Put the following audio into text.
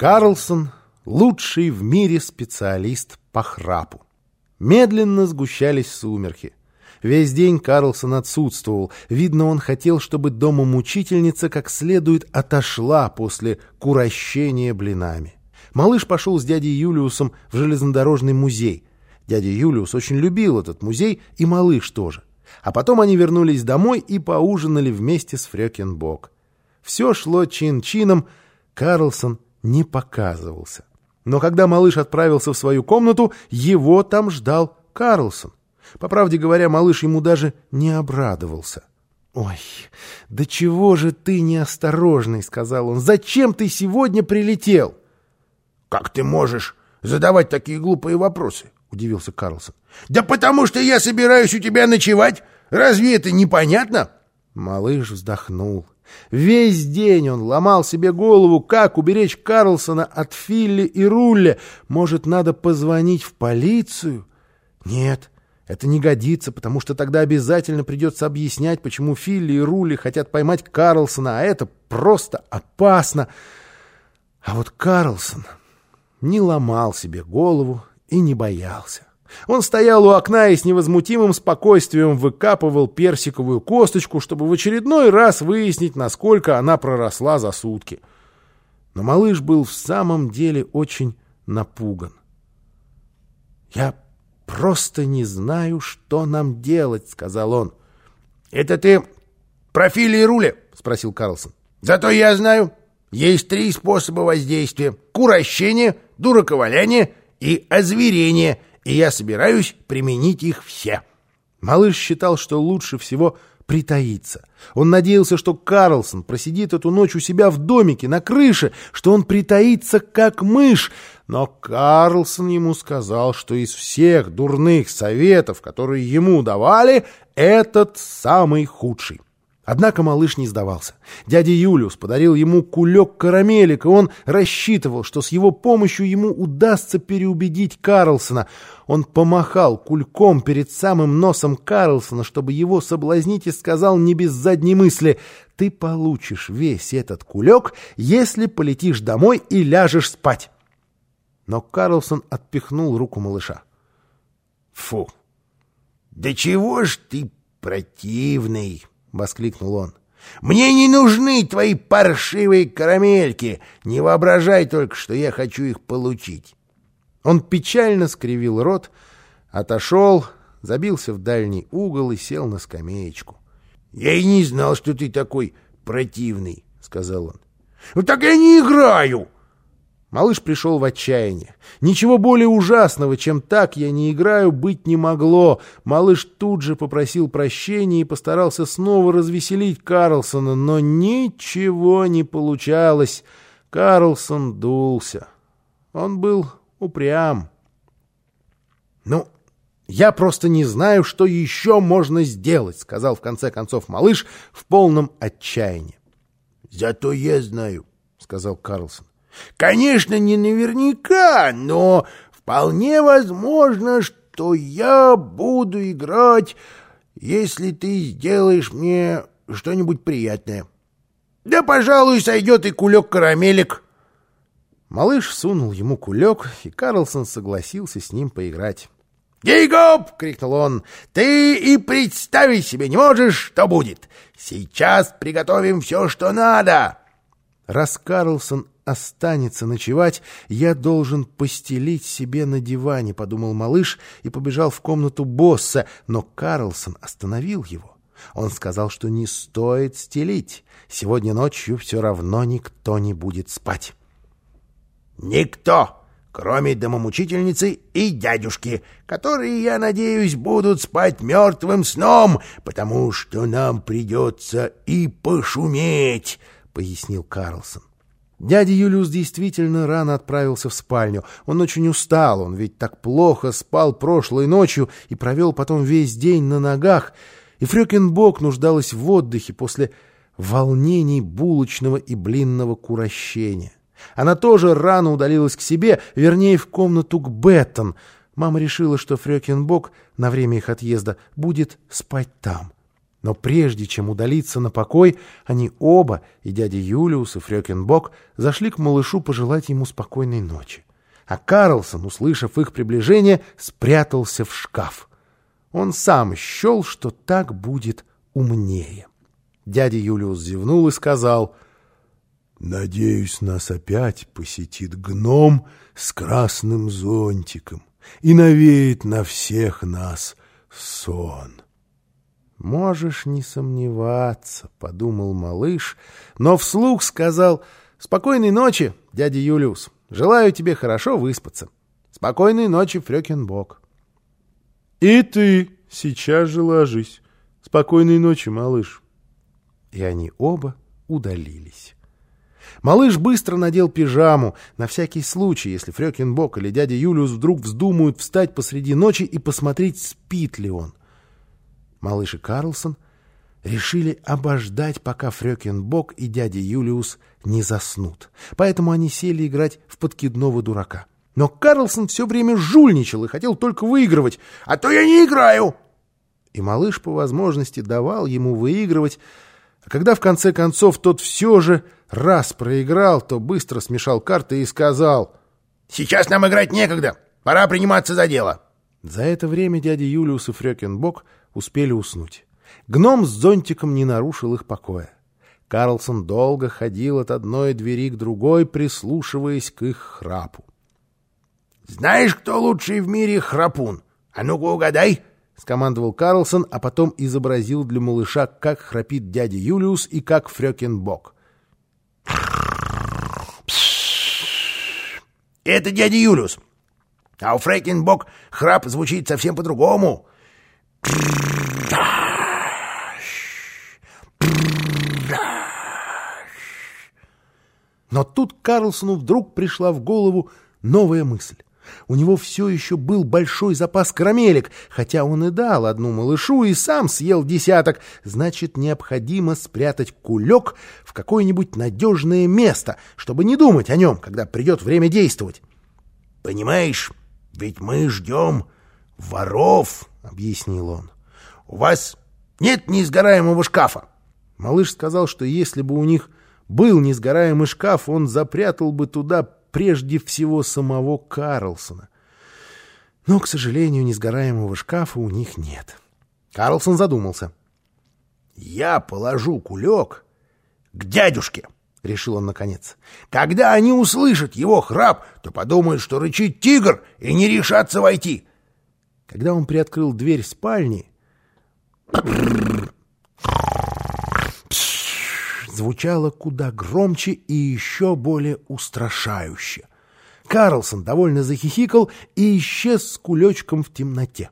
Карлсон — лучший в мире специалист по храпу. Медленно сгущались сумерки. Весь день Карлсон отсутствовал. Видно, он хотел, чтобы дома мучительница как следует отошла после курощения блинами. Малыш пошел с дядей Юлиусом в железнодорожный музей. Дядя Юлиус очень любил этот музей, и малыш тоже. А потом они вернулись домой и поужинали вместе с Фрёкинбок. Все шло чин-чином, Карлсон не показывался. Но когда малыш отправился в свою комнату, его там ждал Карлсон. По правде говоря, малыш ему даже не обрадовался. «Ой, да чего же ты неосторожный!» — сказал он. «Зачем ты сегодня прилетел?» «Как ты можешь задавать такие глупые вопросы?» — удивился Карлсон. «Да потому что я собираюсь у тебя ночевать! Разве это непонятно?» Малыш вздохнул. Весь день он ломал себе голову, как уберечь Карлсона от Филли и Рулля. Может, надо позвонить в полицию? Нет, это не годится, потому что тогда обязательно придется объяснять, почему Филли и Рулли хотят поймать Карлсона, а это просто опасно. А вот Карлсон не ломал себе голову и не боялся. Он стоял у окна и с невозмутимым спокойствием выкапывал персиковую косточку, чтобы в очередной раз выяснить, насколько она проросла за сутки. Но малыш был в самом деле очень напуган. «Я просто не знаю, что нам делать», — сказал он. «Это ты про и Руля?» — спросил Карлсон. «Зато я знаю. Есть три способа воздействия. Курощение, дураковаляние и озверение — и я собираюсь применить их все. Малыш считал, что лучше всего притаиться. Он надеялся, что Карлсон просидит эту ночь у себя в домике, на крыше, что он притаится, как мышь. Но Карлсон ему сказал, что из всех дурных советов, которые ему давали, этот самый худший. Однако малыш не сдавался. Дядя Юлиус подарил ему кулек карамелек, и он рассчитывал, что с его помощью ему удастся переубедить Карлсона. Он помахал кульком перед самым носом Карлсона, чтобы его соблазнить, и сказал не без задней мысли «Ты получишь весь этот кулек, если полетишь домой и ляжешь спать». Но Карлсон отпихнул руку малыша. «Фу! Да чего ж ты противный!» — воскликнул он. «Мне не нужны твои паршивые карамельки! Не воображай только, что я хочу их получить!» Он печально скривил рот, отошел, забился в дальний угол и сел на скамеечку. «Я и не знал, что ты такой противный», — сказал он. «Ну так я не играю!» Малыш пришел в отчаяние. Ничего более ужасного, чем так я не играю, быть не могло. Малыш тут же попросил прощения и постарался снова развеселить Карлсона, но ничего не получалось. Карлсон дулся. Он был упрям. «Ну, я просто не знаю, что еще можно сделать», — сказал в конце концов малыш в полном отчаянии. «Зато я знаю», — сказал Карлсон. Конечно, не наверняка, но вполне возможно, что я буду играть, если ты сделаешь мне что-нибудь приятное. Да, пожалуй, сойдет и кулек карамелек. Малыш сунул ему кулек, и Карлсон согласился с ним поиграть. «Гей-гоп!» — крикнул он. «Ты и представить себе не можешь, что будет! Сейчас приготовим все, что надо!» Раз Карлсон останется ночевать, я должен постелить себе на диване, — подумал малыш и побежал в комнату босса, но Карлсон остановил его. Он сказал, что не стоит стелить. Сегодня ночью все равно никто не будет спать. «Никто, кроме домомучительницы и дядюшки, которые, я надеюсь, будут спать мертвым сном, потому что нам придется и пошуметь», — пояснил Карлсон. Дядя Юлиус действительно рано отправился в спальню. Он очень устал, он ведь так плохо спал прошлой ночью и провел потом весь день на ногах. И Фрёкинбок нуждалась в отдыхе после волнений булочного и блинного курощения. Она тоже рано удалилась к себе, вернее, в комнату к Беттон. Мама решила, что Фрёкинбок на время их отъезда будет спать там. Но прежде чем удалиться на покой, они оба, и дядя Юлиус, и Фрёкинбок, зашли к малышу пожелать ему спокойной ночи. А Карлсон, услышав их приближение, спрятался в шкаф. Он сам счел, что так будет умнее. Дядя Юлиус зевнул и сказал, «Надеюсь, нас опять посетит гном с красным зонтиком и навеет на всех нас сон». «Можешь не сомневаться», — подумал малыш, но вслух сказал «Спокойной ночи, дядя Юлиус. Желаю тебе хорошо выспаться. Спокойной ночи, Фрёкинбок». «И ты сейчас же ложись. Спокойной ночи, малыш». И они оба удалились. Малыш быстро надел пижаму, на всякий случай, если Фрёкинбок или дядя Юлиус вдруг вздумают встать посреди ночи и посмотреть, спит ли он. Малыш и Карлсон решили обождать, пока Фрёкинбок и дядя Юлиус не заснут. Поэтому они сели играть в подкидного дурака. Но Карлсон все время жульничал и хотел только выигрывать. «А то я не играю!» И малыш по возможности давал ему выигрывать, а когда в конце концов тот все же раз проиграл, то быстро смешал карты и сказал «Сейчас нам играть некогда, пора приниматься за дело». За это время дядя Юлиус и Фрёкинбок успели уснуть. Гном с зонтиком не нарушил их покоя. Карлсон долго ходил от одной двери к другой, прислушиваясь к их храпу. «Знаешь, кто лучший в мире храпун? А ну-ка угадай!» — скомандовал Карлсон, а потом изобразил для малыша, как храпит дядя Юлиус и как Фрёкинбок. «Это дядя Юлиус. А у Фрёкинбок храп звучит совсем по-другому. Но тут Карлсону вдруг пришла в голову новая мысль. У него все еще был большой запас карамелек, хотя он и дал одну малышу и сам съел десяток. Значит, необходимо спрятать кулек в какое-нибудь надежное место, чтобы не думать о нем, когда придет время действовать. — Понимаешь, ведь мы ждем воров, — объяснил он. — У вас нет несгораемого шкафа? Малыш сказал, что если бы у них был несгораемый шкаф, он запрятал бы туда прежде всего самого Карлсона. Но, к сожалению, несгораемого шкафа у них нет. Карлсон задумался. «Я положу кулек к дядюшке», — решил он наконец. «Когда они услышат его храп, то подумают, что рычит тигр, и не решатся войти». Когда он приоткрыл дверь спальни, звучало куда громче и еще более устрашающе. Карлсон довольно захихикал и исчез с кулечком в темноте.